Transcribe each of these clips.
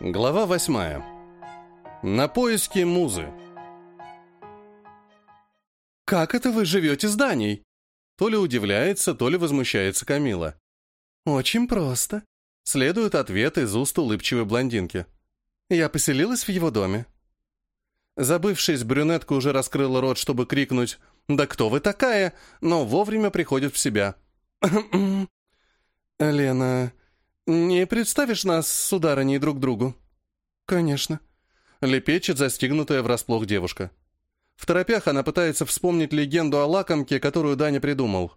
Глава восьмая. На поиски музы. «Как это вы живете зданий?» То ли удивляется, то ли возмущается Камила. «Очень просто», — следует ответ из уст улыбчивой блондинки. «Я поселилась в его доме». Забывшись, брюнетка уже раскрыла рот, чтобы крикнуть «Да кто вы такая?», но вовремя приходит в себя. «Лена, не представишь нас с сударыней друг другу?» «Конечно», — лепечет застигнутая врасплох девушка. В торопях она пытается вспомнить легенду о лакомке, которую Даня придумал.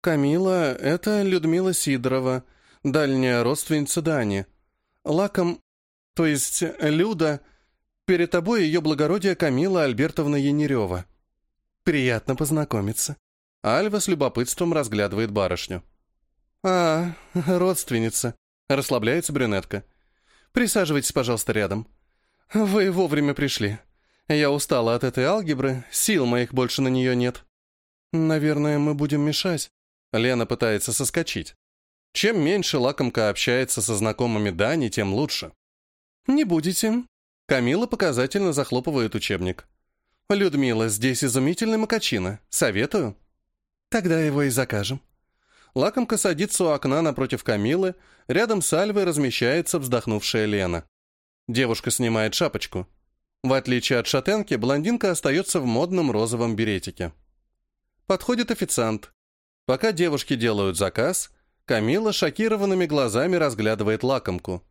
Камила — это Людмила Сидорова, дальняя родственница Дани. Лаком, то есть Люда, перед тобой ее благородие Камила Альбертовна Янирева. Приятно познакомиться. Альва с любопытством разглядывает барышню. «А, родственница», — расслабляется брюнетка. «Присаживайтесь, пожалуйста, рядом. Вы вовремя пришли. Я устала от этой алгебры, сил моих больше на нее нет. Наверное, мы будем мешать. Лена пытается соскочить. Чем меньше лакомка общается со знакомыми Дани, тем лучше. Не будете. Камила показательно захлопывает учебник. Людмила, здесь изумительный макачино. Советую. Тогда его и закажем. Лакомка садится у окна напротив Камилы, рядом с Альвой размещается вздохнувшая Лена. Девушка снимает шапочку. В отличие от шатенки, блондинка остается в модном розовом беретике. Подходит официант. Пока девушки делают заказ, Камила шокированными глазами разглядывает лакомку.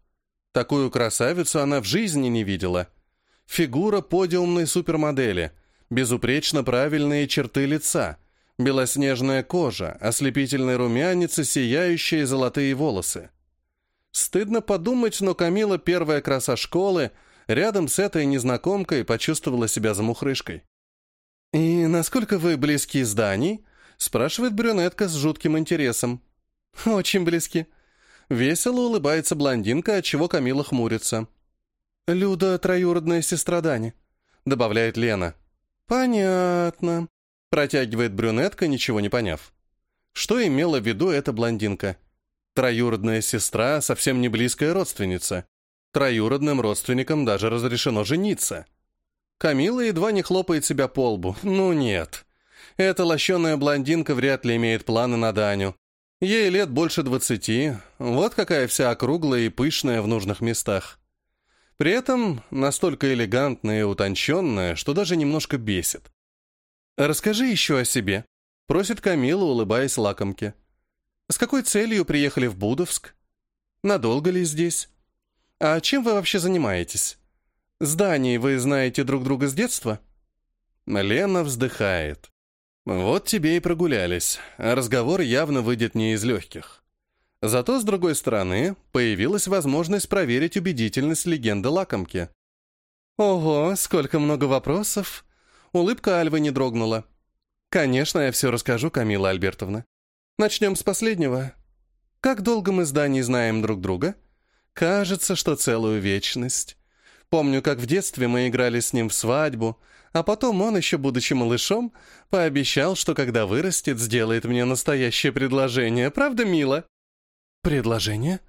Такую красавицу она в жизни не видела. Фигура подиумной супермодели, безупречно правильные черты лица, белоснежная кожа, ослепительный румянец и сияющие золотые волосы. Стыдно подумать, но Камила первая краса школы — рядом с этой незнакомкой почувствовала себя замухрышкой. «И насколько вы близки с Даней?» — спрашивает брюнетка с жутким интересом. «Очень близки». Весело улыбается блондинка, от чего Камила хмурится. «Люда — троюродная сестра Дани», — добавляет Лена. «Понятно», — протягивает брюнетка, ничего не поняв. Что имела в виду эта блондинка? Троюродная сестра, совсем не близкая родственница. Троюродным родственникам даже разрешено жениться. Камила едва не хлопает себя по лбу. Ну нет. Эта лощеная блондинка вряд ли имеет планы на Даню. Ей лет больше двадцати. Вот какая вся округлая и пышная в нужных местах. При этом настолько элегантная и утонченная, что даже немножко бесит. «Расскажи еще о себе», — просит Камила, улыбаясь лакомке. «С какой целью приехали в Будовск? Надолго ли здесь?» «А чем вы вообще занимаетесь? С Данией вы знаете друг друга с детства?» Лена вздыхает. «Вот тебе и прогулялись. Разговор явно выйдет не из легких. Зато, с другой стороны, появилась возможность проверить убедительность легенды лакомки. «Ого, сколько много вопросов!» Улыбка Альвы не дрогнула. «Конечно, я все расскажу, Камила Альбертовна. Начнем с последнего. Как долго мы с Даней знаем друг друга?» Кажется, что целую вечность. Помню, как в детстве мы играли с ним в свадьбу, а потом он, еще будучи малышом, пообещал, что когда вырастет, сделает мне настоящее предложение. Правда, мило? Предложение?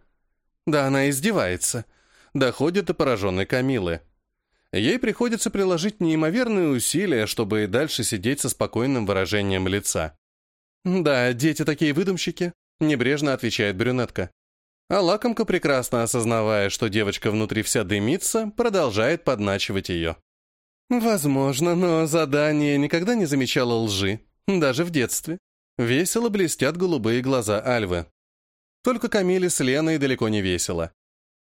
Да она издевается. Доходит до пораженной Камилы. Ей приходится приложить неимоверные усилия, чтобы и дальше сидеть со спокойным выражением лица. «Да, дети такие выдумщики», — небрежно отвечает брюнетка. А лакомка, прекрасно осознавая, что девочка внутри вся дымится, продолжает подначивать ее. Возможно, но задание никогда не замечала лжи, даже в детстве. Весело блестят голубые глаза Альвы. Только Камиле с Леной далеко не весело.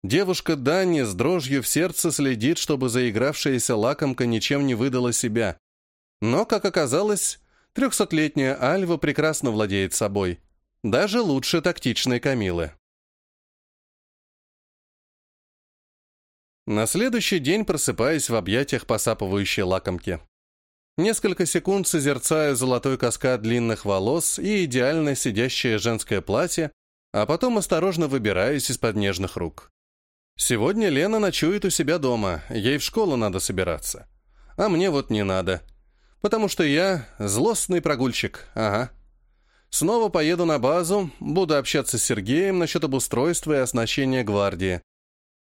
Девушка Дани с дрожью в сердце следит, чтобы заигравшаяся лакомка ничем не выдала себя. Но, как оказалось, трехсотлетняя Альва прекрасно владеет собой. Даже лучше тактичной Камилы. На следующий день просыпаюсь в объятиях посапывающей лакомки. Несколько секунд созерцаю золотой каскад длинных волос и идеально сидящее женское платье, а потом осторожно выбираюсь из-под нежных рук. Сегодня Лена ночует у себя дома, ей в школу надо собираться. А мне вот не надо. Потому что я злостный прогульщик, ага. Снова поеду на базу, буду общаться с Сергеем насчет обустройства и оснащения гвардии.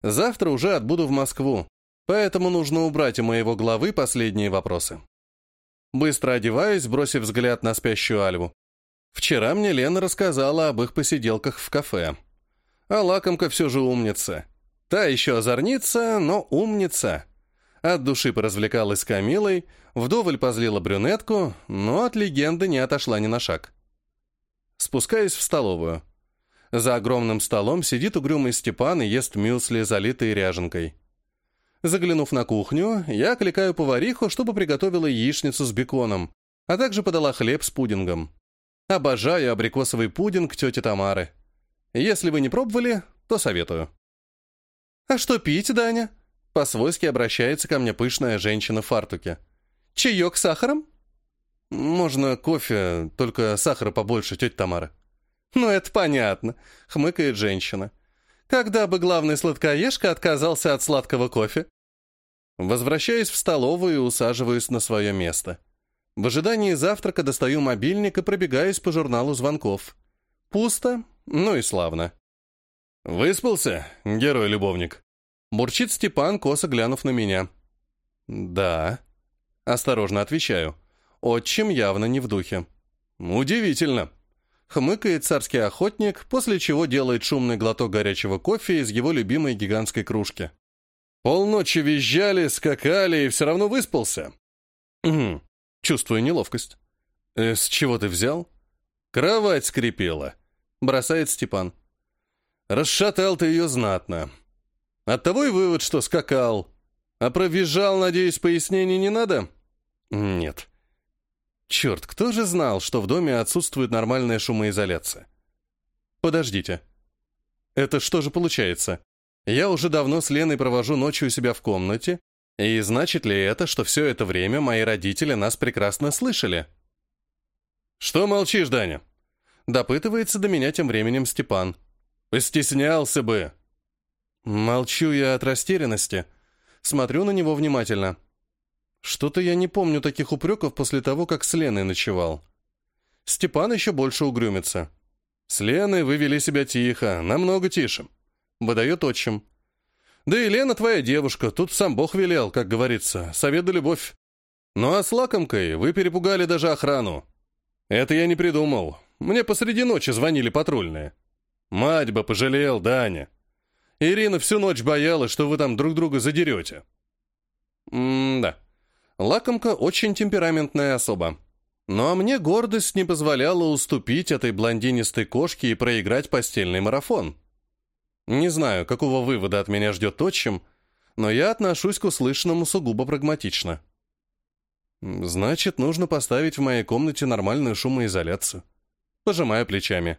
Завтра уже отбуду в Москву, поэтому нужно убрать у моего главы последние вопросы. Быстро одеваюсь, бросив взгляд на спящую Альву. Вчера мне Лена рассказала об их посиделках в кафе. А лакомка все же умница. Та еще озорница, но умница. От души поразвлекалась с Камилой, вдоволь позлила брюнетку, но от легенды не отошла ни на шаг. Спускаюсь в столовую. За огромным столом сидит угрюмый Степан и ест мюсли, залитые ряженкой. Заглянув на кухню, я окликаю повариху, чтобы приготовила яичницу с беконом, а также подала хлеб с пудингом. Обожаю абрикосовый пудинг тети Тамары. Если вы не пробовали, то советую. «А что пить, Даня?» По-свойски обращается ко мне пышная женщина в фартуке. «Чаек с сахаром?» «Можно кофе, только сахара побольше, тетя Тамара». «Ну, это понятно», — хмыкает женщина. «Когда бы главный сладкоежка отказался от сладкого кофе?» Возвращаюсь в столовую и усаживаюсь на свое место. В ожидании завтрака достаю мобильник и пробегаюсь по журналу звонков. Пусто, ну и славно. «Выспался, герой-любовник?» Бурчит Степан, косо глянув на меня. «Да». Осторожно отвечаю. Отчим явно не в духе. «Удивительно». Хмыкает царский охотник, после чего делает шумный глоток горячего кофе из его любимой гигантской кружки. Полночи визжали, скакали и все равно выспался. Чувствую неловкость. «Э, «С чего ты взял?» «Кровать скрипела», — бросает Степан. «Расшатал ты ее знатно. Оттого и вывод, что скакал. А про визжал, надеюсь, пояснений не надо?» «Нет». Черт, кто же знал, что в доме отсутствует нормальная шумоизоляция? Подождите. Это что же получается? Я уже давно с Леной провожу ночью у себя в комнате, и значит ли это, что все это время мои родители нас прекрасно слышали? «Что молчишь, Даня?» Допытывается до меня тем временем Степан. «Постеснялся бы!» Молчу я от растерянности. Смотрю на него внимательно. Что-то я не помню таких упреков после того, как с Леной ночевал. Степан еще больше угрюмится. «С Леной вы вели себя тихо, намного тише», — выдает отчим. Да и Лена твоя девушка, тут сам Бог велел, как говорится, совет да любовь. Ну а с лакомкой вы перепугали даже охрану. Это я не придумал. Мне посреди ночи звонили патрульные. Мать бы пожалел, Даня. Ирина всю ночь боялась, что вы там друг друга задерете. М-да. Лакомка очень темпераментная особа. Ну а мне гордость не позволяла уступить этой блондинистой кошке и проиграть постельный марафон. Не знаю, какого вывода от меня ждет отчим, но я отношусь к услышанному сугубо прагматично. Значит, нужно поставить в моей комнате нормальную шумоизоляцию. Пожимаю плечами.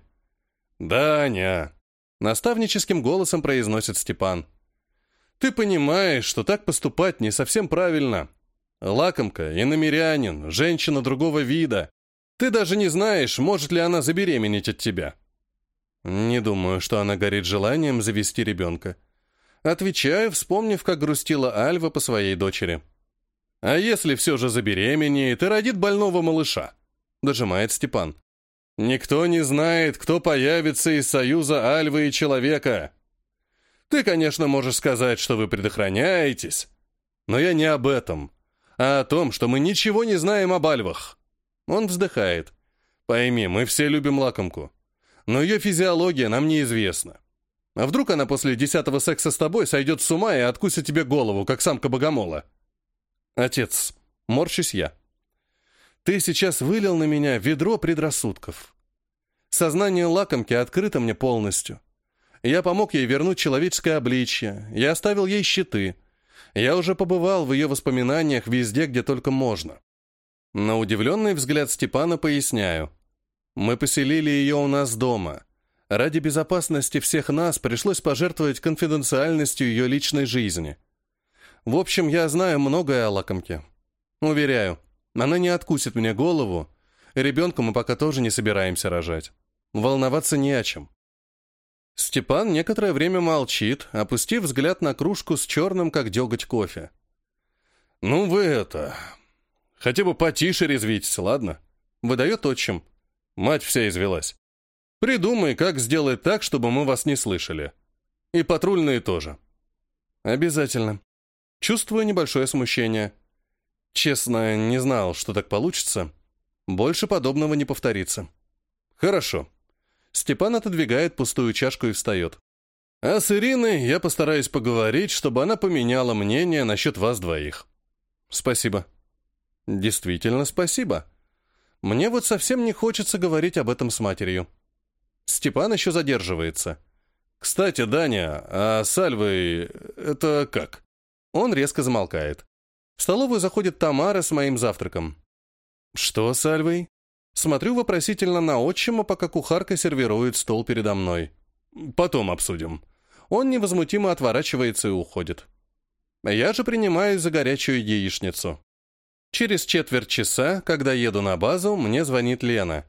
«Даня!» — наставническим голосом произносит Степан. «Ты понимаешь, что так поступать не совсем правильно. Лакомка, иномерянин, женщина другого вида. Ты даже не знаешь, может ли она забеременеть от тебя. Не думаю, что она горит желанием завести ребенка. Отвечаю, вспомнив, как грустила Альва по своей дочери. «А если все же забеременеет и родит больного малыша?» Дожимает Степан. «Никто не знает, кто появится из союза Альвы и человека. Ты, конечно, можешь сказать, что вы предохраняетесь, но я не об этом, а о том, что мы ничего не знаем об Альвах». Он вздыхает. «Пойми, мы все любим лакомку но ее физиология нам неизвестна. А вдруг она после десятого секса с тобой сойдет с ума и откусит тебе голову, как самка богомола? Отец, морщусь я. Ты сейчас вылил на меня ведро предрассудков. Сознание лакомки открыто мне полностью. Я помог ей вернуть человеческое обличье, я оставил ей щиты. Я уже побывал в ее воспоминаниях везде, где только можно. На удивленный взгляд Степана поясняю. Мы поселили ее у нас дома. Ради безопасности всех нас пришлось пожертвовать конфиденциальностью ее личной жизни. В общем, я знаю многое о лакомке. Уверяю, она не откусит мне голову. Ребенка мы пока тоже не собираемся рожать. Волноваться не о чем. Степан некоторое время молчит, опустив взгляд на кружку с черным, как деготь кофе. «Ну вы это... Хотя бы потише резвитесь, ладно?» Выдает отчим. Мать вся извелась. Придумай, как сделать так, чтобы мы вас не слышали. И патрульные тоже. Обязательно. Чувствую небольшое смущение. Честно, не знал, что так получится. Больше подобного не повторится. Хорошо. Степан отодвигает пустую чашку и встает. А с Ириной я постараюсь поговорить, чтобы она поменяла мнение насчет вас двоих. Спасибо. Действительно, спасибо. Мне вот совсем не хочется говорить об этом с матерью. Степан еще задерживается. Кстати, Даня, а с это как? Он резко замолкает. В столовую заходит Тамара с моим завтраком. Что с Альвой? Смотрю вопросительно на отчима, пока кухарка сервирует стол передо мной. Потом обсудим. Он невозмутимо отворачивается и уходит. Я же принимаюсь за горячую яичницу. Через четверть часа, когда еду на базу, мне звонит Лена.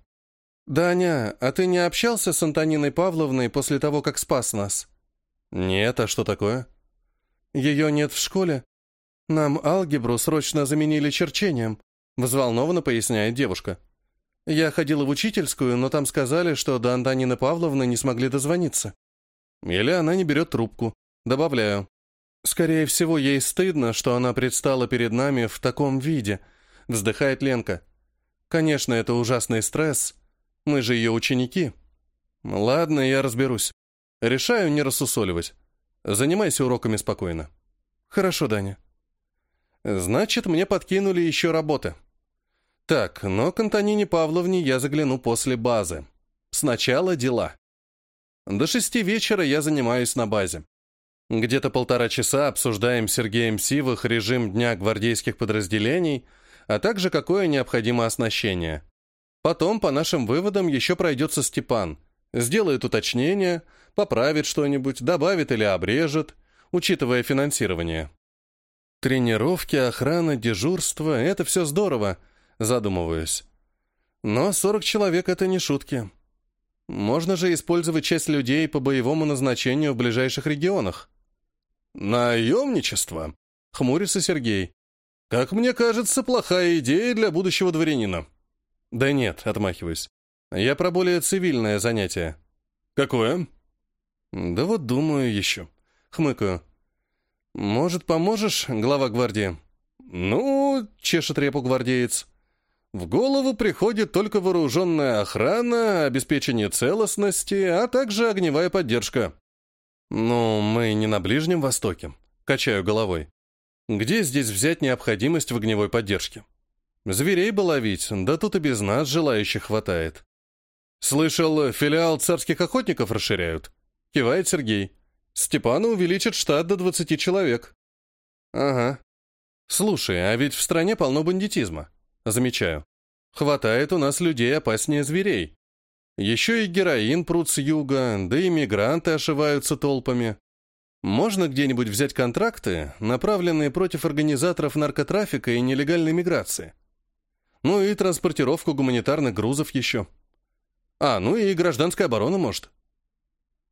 «Даня, а ты не общался с Антониной Павловной после того, как спас нас?» «Нет, а что такое?» «Ее нет в школе. Нам алгебру срочно заменили черчением», — взволнованно поясняет девушка. «Я ходила в учительскую, но там сказали, что до Антонины Павловны не смогли дозвониться». Или она не берет трубку. Добавляю. Скорее всего, ей стыдно, что она предстала перед нами в таком виде, вздыхает Ленка. Конечно, это ужасный стресс. Мы же ее ученики. Ладно, я разберусь. Решаю не рассусоливать. Занимайся уроками спокойно. Хорошо, Даня. Значит, мне подкинули еще работы. Так, но к Антонине Павловне я загляну после базы. Сначала дела. До шести вечера я занимаюсь на базе. Где-то полтора часа обсуждаем с Сергеем Сивых режим дня гвардейских подразделений, а также какое необходимо оснащение. Потом, по нашим выводам, еще пройдется Степан. Сделает уточнение, поправит что-нибудь, добавит или обрежет, учитывая финансирование. Тренировки, охрана, дежурство — это все здорово, задумываюсь. Но 40 человек — это не шутки. Можно же использовать часть людей по боевому назначению в ближайших регионах. Наемничество? Хмурится Сергей. Как мне кажется, плохая идея для будущего дворянина. Да нет, отмахиваюсь. Я про более цивильное занятие. Какое? Да вот думаю еще. Хмыкаю. Может, поможешь, глава гвардии? Ну, чешет репу гвардеец. В голову приходит только вооруженная охрана, обеспечение целостности, а также огневая поддержка. Ну, мы не на Ближнем Востоке. Качаю головой. Где здесь взять необходимость в огневой поддержке? Зверей бы ловить, да тут и без нас желающих хватает. Слышал, филиал царских охотников расширяют. Кивает Сергей. Степана увеличит штат до 20 человек. Ага. Слушай, а ведь в стране полно бандитизма. Замечаю. Хватает у нас людей опаснее зверей. Еще и героин прут с юга, да и мигранты ошиваются толпами. Можно где-нибудь взять контракты, направленные против организаторов наркотрафика и нелегальной миграции. Ну и транспортировку гуманитарных грузов еще. А, ну и гражданская оборона, может.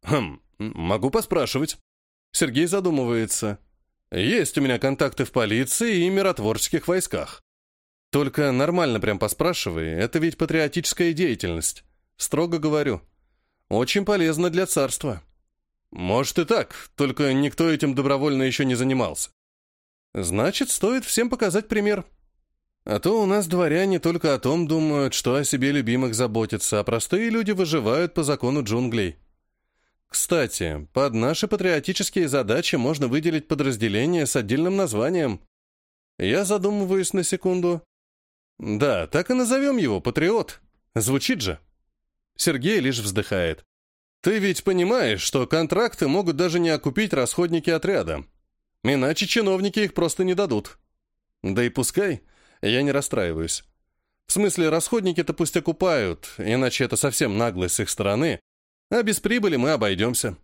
Хм, могу поспрашивать. Сергей задумывается. Есть у меня контакты в полиции и миротворческих войсках. Только нормально прям поспрашивай, это ведь патриотическая деятельность. Строго говорю. Очень полезно для царства. Может и так, только никто этим добровольно еще не занимался. Значит, стоит всем показать пример. А то у нас дворяне только о том думают, что о себе любимых заботятся, а простые люди выживают по закону джунглей. Кстати, под наши патриотические задачи можно выделить подразделение с отдельным названием. Я задумываюсь на секунду. Да, так и назовем его, патриот. Звучит же. Сергей лишь вздыхает. Ты ведь понимаешь, что контракты могут даже не окупить расходники отряда. Иначе чиновники их просто не дадут. Да и пускай, я не расстраиваюсь. В смысле, расходники-то пусть окупают, иначе это совсем наглость с их стороны, а без прибыли мы обойдемся.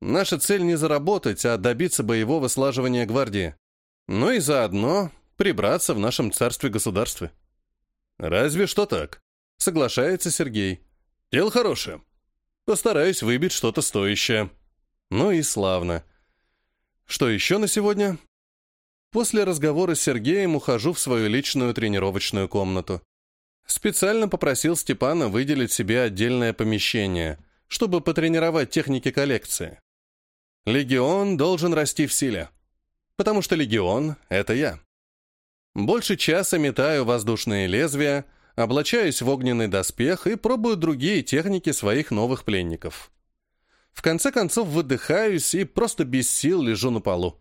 Наша цель не заработать, а добиться боевого слаживания гвардии. Ну и заодно прибраться в нашем царстве-государстве. «Разве что так», — соглашается Сергей. «Дело хорошее. Постараюсь выбить что-то стоящее». Ну и славно. Что еще на сегодня? После разговора с Сергеем ухожу в свою личную тренировочную комнату. Специально попросил Степана выделить себе отдельное помещение, чтобы потренировать техники коллекции. Легион должен расти в силе. потому что легион — это я. Больше часа метаю воздушные лезвия, облачаюсь в огненный доспех и пробую другие техники своих новых пленников. В конце концов выдыхаюсь и просто без сил лежу на полу.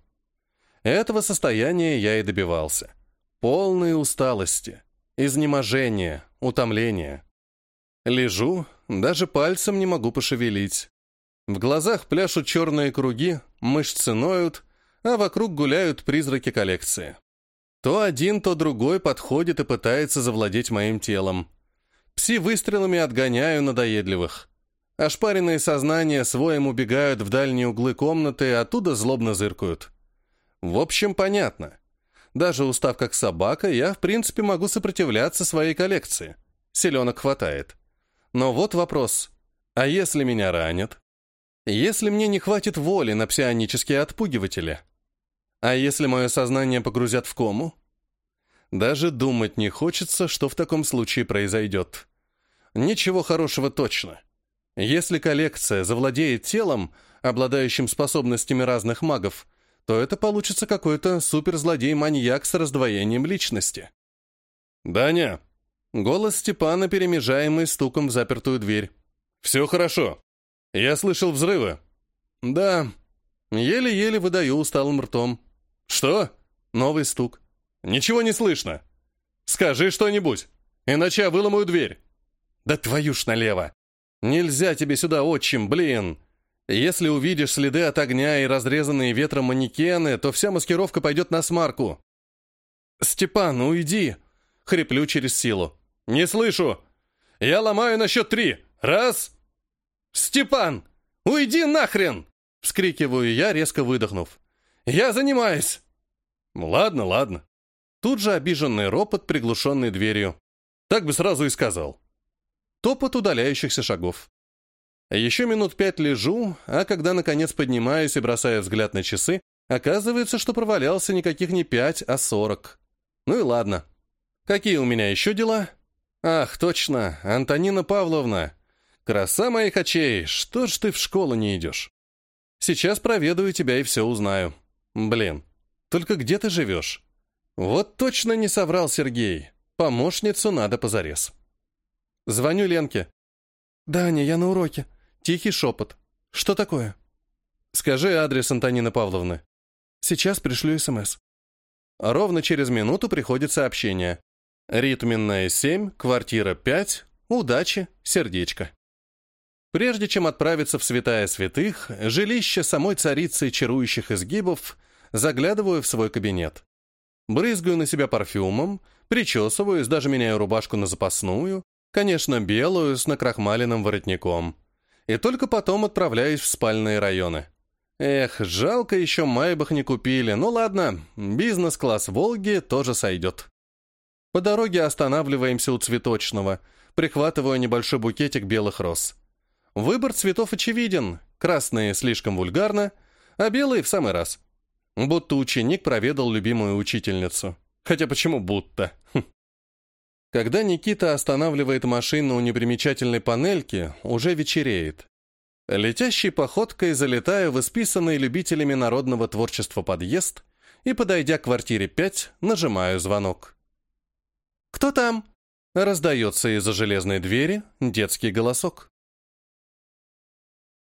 Этого состояния я и добивался. Полной усталости, изнеможения, утомления. Лежу, даже пальцем не могу пошевелить. В глазах пляшут черные круги, мышцы ноют, а вокруг гуляют призраки коллекции. То один, то другой подходит и пытается завладеть моим телом. Пси выстрелами отгоняю надоедливых. Ошпаренные сознания своим убегают в дальние углы комнаты, оттуда злобно зыркают. В общем, понятно. Даже устав как собака, я, в принципе, могу сопротивляться своей коллекции. Селенок хватает. Но вот вопрос. А если меня ранят? Если мне не хватит воли на псионические отпугиватели? А если мое сознание погрузят в кому? Даже думать не хочется, что в таком случае произойдет. Ничего хорошего точно. Если коллекция завладеет телом, обладающим способностями разных магов, то это получится какой-то суперзлодей-маньяк с раздвоением личности. «Даня!» Голос Степана, перемежаемый стуком в запертую дверь. «Все хорошо. Я слышал взрывы». «Да». Еле-еле выдаю усталым ртом. «Что?» Новый стук. «Ничего не слышно. Скажи что-нибудь, иначе я выломаю дверь». «Да твою ж налево! Нельзя тебе сюда, отчим, блин! Если увидишь следы от огня и разрезанные ветром манекены, то вся маскировка пойдет на смарку». «Степан, уйди!» — хриплю через силу. «Не слышу! Я ломаю на счет три! Раз!» «Степан, уйди нахрен!» — вскрикиваю я, резко выдохнув. «Я занимаюсь!» «Ладно, ладно». Тут же обиженный ропот, приглушенный дверью. Так бы сразу и сказал. Топот удаляющихся шагов. Еще минут пять лежу, а когда наконец поднимаюсь и бросаю взгляд на часы, оказывается, что провалялся никаких не пять, а сорок. Ну и ладно. Какие у меня еще дела? Ах, точно, Антонина Павловна. Краса моих очей, что ж ты в школу не идешь? Сейчас проведаю тебя и все узнаю. Блин, только где ты живешь? Вот точно не соврал Сергей. Помощницу надо позарез. Звоню Ленке. «Даня, я на уроке». Тихий шепот. «Что такое?» «Скажи адрес Антонины Павловны». «Сейчас пришлю СМС». Ровно через минуту приходит сообщение. Ритменная 7, квартира 5, удачи, сердечко. Прежде чем отправиться в святая святых, жилище самой царицы чарующих изгибов, заглядываю в свой кабинет. Брызгаю на себя парфюмом, причесываюсь, даже меняю рубашку на запасную, конечно, белую, с накрахмаленным воротником. И только потом отправляюсь в спальные районы. Эх, жалко еще Майбах не купили. Ну ладно, бизнес-класс «Волги» тоже сойдет. По дороге останавливаемся у цветочного, прихватывая небольшой букетик белых роз. Выбор цветов очевиден. Красные слишком вульгарно, а белые в самый раз. Будто ученик проведал любимую учительницу. Хотя почему будто? Хм. Когда Никита останавливает машину у непримечательной панельки, уже вечереет. Летящей походкой залетаю в исписанный любителями народного творчества подъезд и, подойдя к квартире 5, нажимаю звонок. «Кто там?» Раздается из-за железной двери детский голосок.